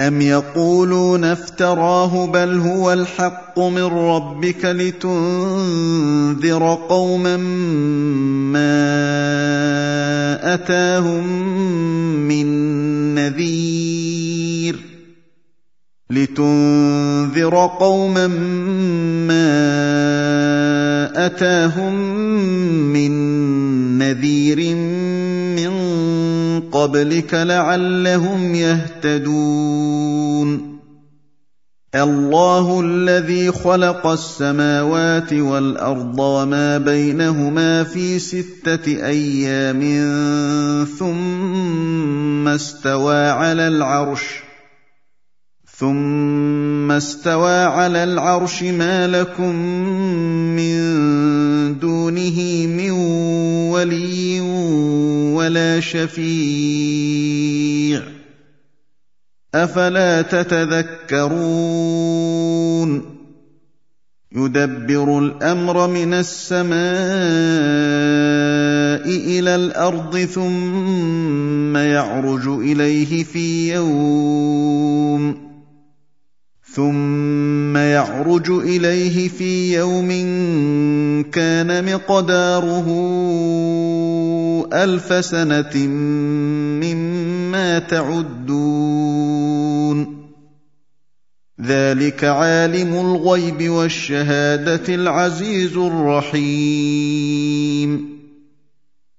أم يقولون افتراه بل هو الحق من ربك لتنذر قوما ما أتاهم من نذير لتنذر قوما ما أتاهم من من قبلك لعلهم يهتدون. الله الذي خلق السماوات والأرض وما بينهما في ستة أيام ثم استوى على العرش ثم استوى على العرش ما لكم من دونه من ولي ولا شفيع. أفلا تتذكرون؟ يدبر الأمر من السماء إلى الأرض ثم يعرج إليه في يوم ثم يعرج اليه في يوم كان مقداره الف سنه مما تعدون ذلك عالم الغيب والشهاده العزيز الرحيم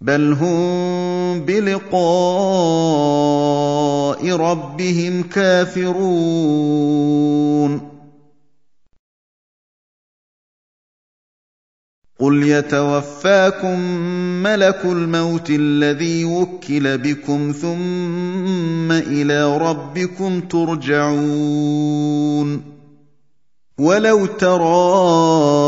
بل هم بلقاء ربهم كافرون قل يتوفاكم ملك الموت الذي وكل بكم ثم إلى ربكم ترجعون ولو ترى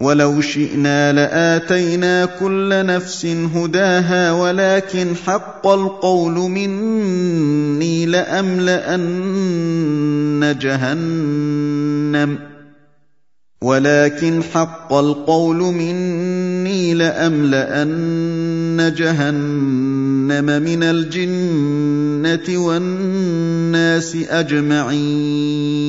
ولو شئنا لآتينا كل نفس هداها ولكن حق القول مني لأملأن جهنم. ولكن حق القول مني لأملأن جهنم من الجنة والناس أجمعين.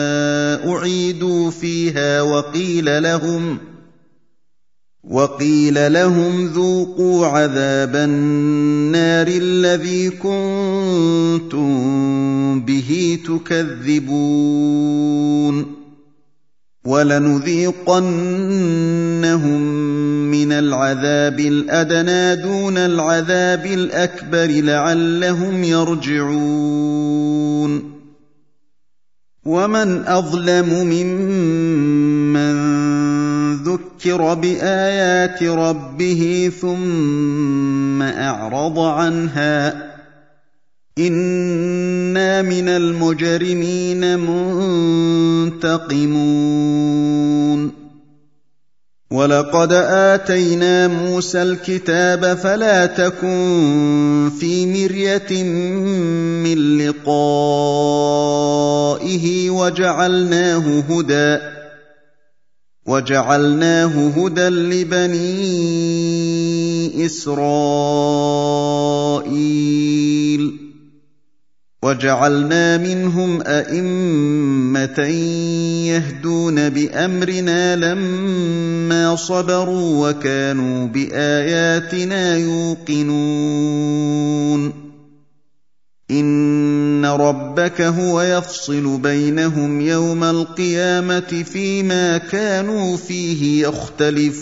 اعيدوا فيها وقيل لهم وقيل لهم ذوقوا عذاب النار الذي كنتم به تكذبون ولنذيقنهم من العذاب الادنى دون العذاب الاكبر لعلهم يرجعون ومن اظلم ممن ذكر بايات ربه ثم اعرض عنها أنا من المجرمين منتقمون ولقد اتينا موسى الكتاب فلا تكن في مريه من لقائه وجعلناه هدى وجعلناه هدى لبني اسرائيل وجعلنا منهم أئمة يهدون بأمرنا لما صبروا وكانوا بآياتنا يوقنون. إن ربك هو يفصل بينهم يوم القيامة فيما كانوا فيه يختلفون.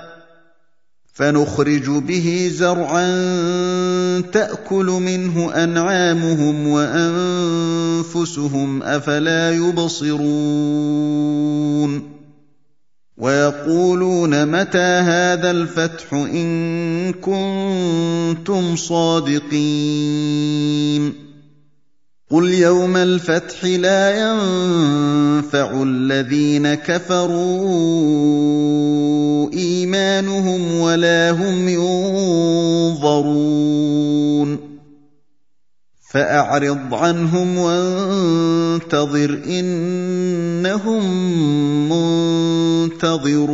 فنخرج به زرعا تأكل منه أنعامهم وأنفسهم أفلا يبصرون ويقولون متى هذا الفتح إن كنتم صادقين قل يوم الفتح لا ينفع الذين كفروا إيمانهم ولا هم ينظرون. فأعرض عنهم وانتظر إنهم منتظرون.